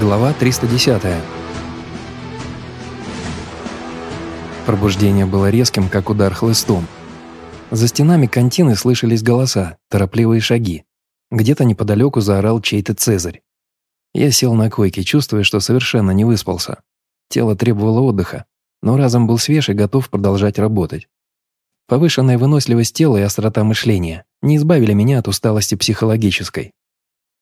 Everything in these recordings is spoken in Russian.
Глава 310. Пробуждение было резким, как удар хлыстом. За стенами контины слышались голоса, торопливые шаги. Где-то неподалеку заорал чей-то цезарь. Я сел на койке, чувствуя, что совершенно не выспался. Тело требовало отдыха, но разом был свеж и готов продолжать работать. Повышенная выносливость тела и острота мышления не избавили меня от усталости психологической.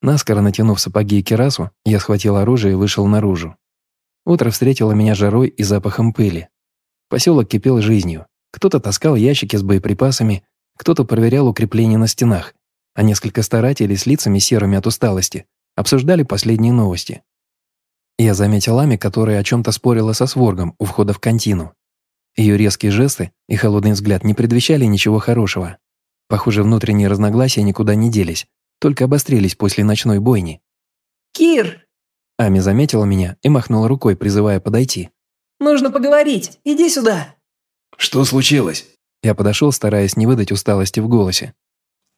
Наскоро натянув сапоги и керасу, я схватил оружие и вышел наружу. Утро встретило меня жарой и запахом пыли. Поселок кипел жизнью. Кто-то таскал ящики с боеприпасами, кто-то проверял укрепления на стенах, а несколько старателей с лицами серыми от усталости обсуждали последние новости. Я заметил Ами, которая о чем-то спорила со Своргом у входа в контину. Ее резкие жесты и холодный взгляд не предвещали ничего хорошего. Похоже, внутренние разногласия никуда не делись, только обострились после ночной бойни. «Кир!» Ами заметила меня и махнула рукой, призывая подойти. «Нужно поговорить. Иди сюда!» «Что случилось?» Я подошел, стараясь не выдать усталости в голосе.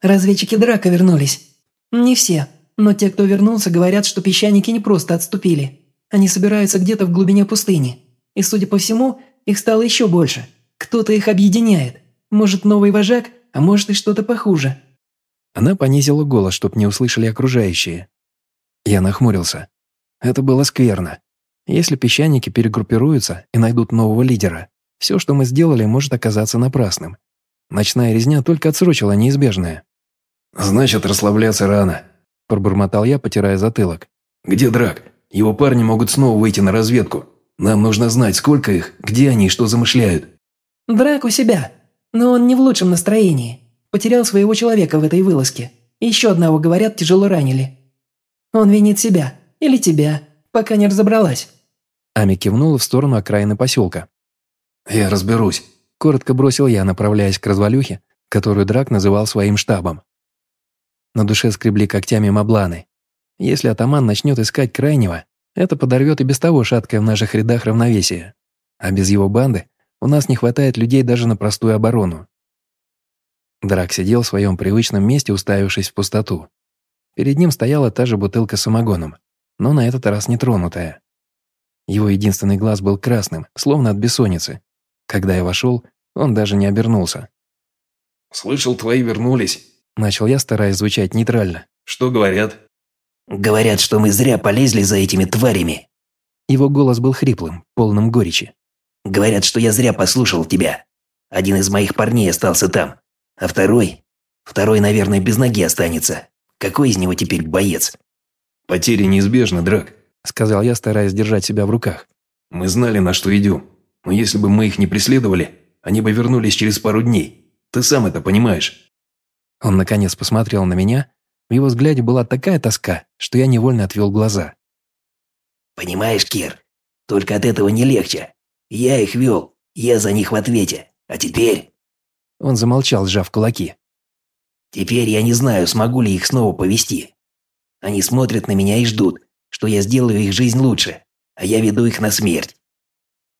«Разведчики Драка вернулись. Не все, но те, кто вернулся, говорят, что песчаники не просто отступили. Они собираются где-то в глубине пустыни. И, судя по всему, их стало еще больше. Кто-то их объединяет. Может, новый вожак, а может и что-то похуже. Она понизила голос, чтоб не услышали окружающие. Я нахмурился. Это было скверно. Если песчаники перегруппируются и найдут нового лидера, все, что мы сделали, может оказаться напрасным. Ночная резня только отсрочила неизбежное. «Значит, расслабляться рано», – пробормотал я, потирая затылок. «Где Драк? Его парни могут снова выйти на разведку. Нам нужно знать, сколько их, где они и что замышляют». «Драк у себя, но он не в лучшем настроении. Потерял своего человека в этой вылазке. Еще одного, говорят, тяжело ранили. Он винит себя. Или тебя. Пока не разобралась». Ами кивнула в сторону окраины поселка. «Я разберусь», – коротко бросил я, направляясь к развалюхе, которую Драк называл своим штабом. На душе скребли когтями мабланы. Если атаман начнет искать крайнего, это подорвет и без того шаткое в наших рядах равновесие. А без его банды у нас не хватает людей даже на простую оборону. Драк сидел в своем привычном месте, уставившись в пустоту. Перед ним стояла та же бутылка с самогоном, но на этот раз не тронутая. Его единственный глаз был красным, словно от бессонницы. Когда я вошел, он даже не обернулся. «Слышал, твои вернулись», – начал я, стараясь звучать нейтрально. «Что говорят?» «Говорят, что мы зря полезли за этими тварями». Его голос был хриплым, полным горечи. «Говорят, что я зря послушал тебя. Один из моих парней остался там, а второй? Второй, наверное, без ноги останется. Какой из него теперь боец? Потери неизбежны, Драк, сказал я, стараясь держать себя в руках. Мы знали, на что идем. Но если бы мы их не преследовали, они бы вернулись через пару дней. Ты сам это понимаешь. Он наконец посмотрел на меня. В его взгляде была такая тоска, что я невольно отвел глаза. «Понимаешь, Кир, только от этого не легче. Я их вел, я за них в ответе. А теперь...» Он замолчал, сжав кулаки. «Теперь я не знаю, смогу ли их снова повести. Они смотрят на меня и ждут, что я сделаю их жизнь лучше, а я веду их на смерть».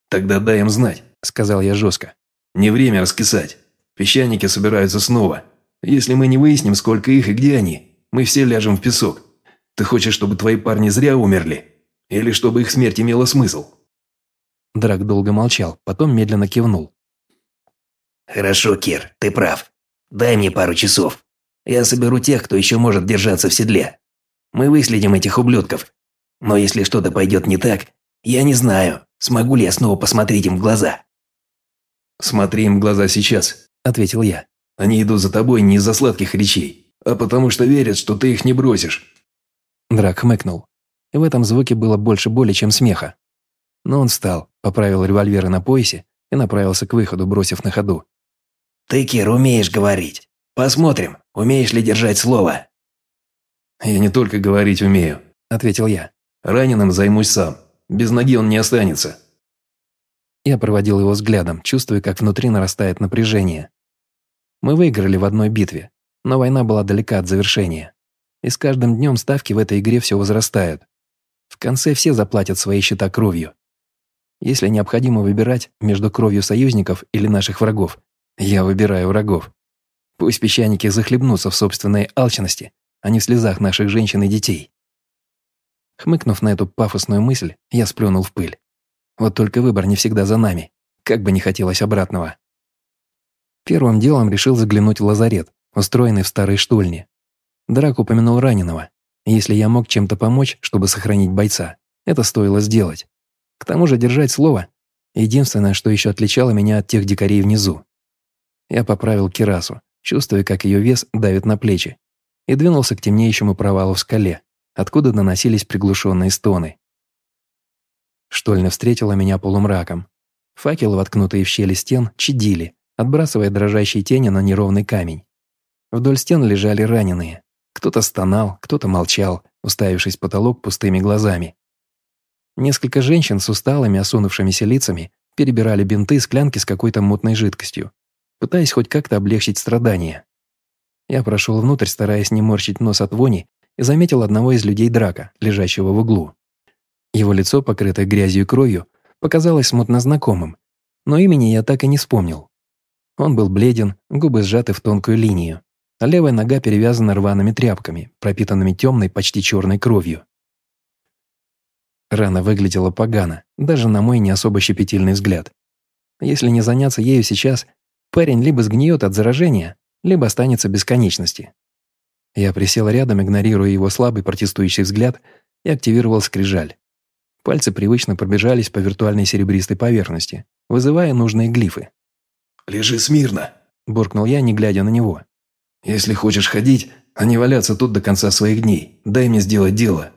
«Тогда дай им знать», – сказал я жестко. «Не время раскисать. Песчаники собираются снова. Если мы не выясним, сколько их и где они, мы все ляжем в песок. Ты хочешь, чтобы твои парни зря умерли? Или чтобы их смерть имела смысл?» Драк долго молчал, потом медленно кивнул. «Хорошо, Кир, ты прав. Дай мне пару часов. Я соберу тех, кто еще может держаться в седле. Мы выследим этих ублюдков. Но если что-то пойдет не так, я не знаю, смогу ли я снова посмотреть им в глаза». «Смотри им в глаза сейчас», – ответил я. «Они идут за тобой не из-за сладких речей, а потому что верят, что ты их не бросишь». Драк хмыкнул. В этом звуке было больше боли, чем смеха. Но он встал, поправил револьверы на поясе и направился к выходу, бросив на ходу. Ты, Кир, умеешь говорить. Посмотрим, умеешь ли держать слово». «Я не только говорить умею», – ответил я. «Раненым займусь сам. Без ноги он не останется». Я проводил его взглядом, чувствуя, как внутри нарастает напряжение. Мы выиграли в одной битве, но война была далека от завершения. И с каждым днем ставки в этой игре все возрастают. В конце все заплатят свои счета кровью. Если необходимо выбирать между кровью союзников или наших врагов, я выбираю врагов. Пусть песчаники захлебнутся в собственной алчности, а не в слезах наших женщин и детей. Хмыкнув на эту пафосную мысль, я сплюнул в пыль. Вот только выбор не всегда за нами, как бы не хотелось обратного. Первым делом решил заглянуть в лазарет, устроенный в старой штольне. Драк упомянул раненого. Если я мог чем-то помочь, чтобы сохранить бойца, это стоило сделать. К тому же держать слово — единственное, что еще отличало меня от тех дикарей внизу. Я поправил кирасу, чувствуя, как ее вес давит на плечи, и двинулся к темнеющему провалу в скале, откуда доносились приглушенные стоны. Штольня встретила меня полумраком. Факелы, воткнутые в щели стен, чадили, отбрасывая дрожащие тени на неровный камень. Вдоль стен лежали раненые. Кто-то стонал, кто-то молчал, уставившись в потолок пустыми глазами. Несколько женщин с усталыми, осунувшимися лицами перебирали бинты и склянки с какой-то мутной жидкостью, пытаясь хоть как-то облегчить страдания. Я прошел внутрь, стараясь не морщить нос от вони, и заметил одного из людей драка, лежащего в углу. Его лицо, покрытое грязью и кровью, показалось смутно знакомым, но имени я так и не вспомнил. Он был бледен, губы сжаты в тонкую линию, а левая нога перевязана рваными тряпками, пропитанными темной, почти черной кровью. Рана выглядела погано, даже на мой не особо щепетильный взгляд. Если не заняться ею сейчас, парень либо сгниет от заражения, либо останется бесконечности. Я присел рядом, игнорируя его слабый протестующий взгляд, и активировал скрижаль. Пальцы привычно пробежались по виртуальной серебристой поверхности, вызывая нужные глифы. «Лежи смирно», – буркнул я, не глядя на него. «Если хочешь ходить, а не валяться тут до конца своих дней, дай мне сделать дело».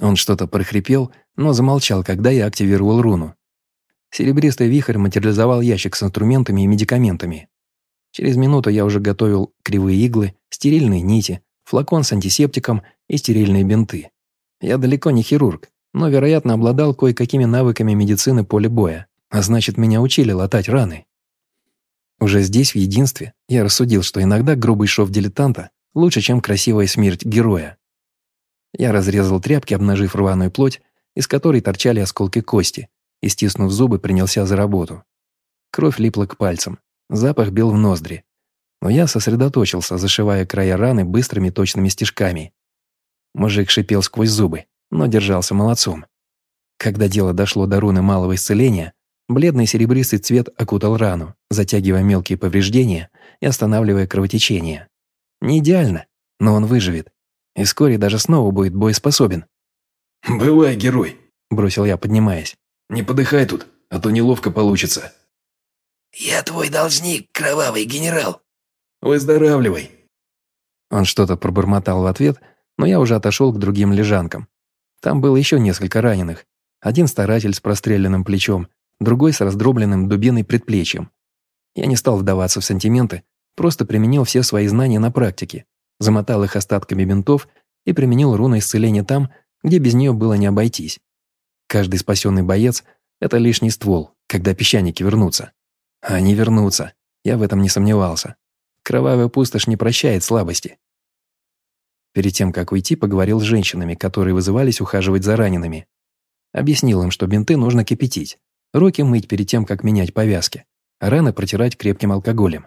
Он что-то прохрипел, но замолчал, когда я активировал руну. Серебристый вихрь материализовал ящик с инструментами и медикаментами. Через минуту я уже готовил кривые иглы, стерильные нити, флакон с антисептиком и стерильные бинты. Я далеко не хирург, но, вероятно, обладал кое-какими навыками медицины поля боя, а значит, меня учили латать раны. Уже здесь, в единстве, я рассудил, что иногда грубый шов дилетанта лучше, чем красивая смерть героя. Я разрезал тряпки, обнажив рваную плоть, из которой торчали осколки кости, и, стиснув зубы, принялся за работу. Кровь липла к пальцам, Запах бил в ноздри. Но я сосредоточился, зашивая края раны быстрыми точными стежками. Мужик шипел сквозь зубы, но держался молодцом. Когда дело дошло до руны малого исцеления, бледный серебристый цвет окутал рану, затягивая мелкие повреждения и останавливая кровотечение. Не идеально, но он выживет. И вскоре даже снова будет боеспособен. «Бывай, герой», – бросил я, поднимаясь. «Не подыхай тут, а то неловко получится». «Я твой должник, кровавый генерал». «Выздоравливай». Он что-то пробормотал в ответ, но я уже отошел к другим лежанкам. Там было еще несколько раненых. Один старатель с простреленным плечом, другой с раздробленным дубиной предплечьем. Я не стал вдаваться в сантименты, просто применил все свои знания на практике, замотал их остатками бинтов и применил руну исцеления там, где без нее было не обойтись. Каждый спасенный боец – это лишний ствол, когда песчаники вернутся. Они вернутся. Я в этом не сомневался. Кровавая пустошь не прощает слабости. Перед тем, как уйти, поговорил с женщинами, которые вызывались ухаживать за ранеными. Объяснил им, что бинты нужно кипятить, руки мыть перед тем, как менять повязки, а раны протирать крепким алкоголем.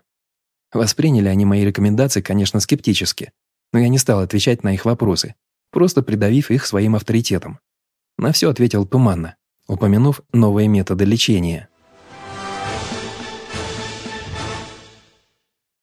Восприняли они мои рекомендации, конечно, скептически, но я не стал отвечать на их вопросы, просто придавив их своим авторитетом. На все ответил туманно, упомянув новые методы лечения.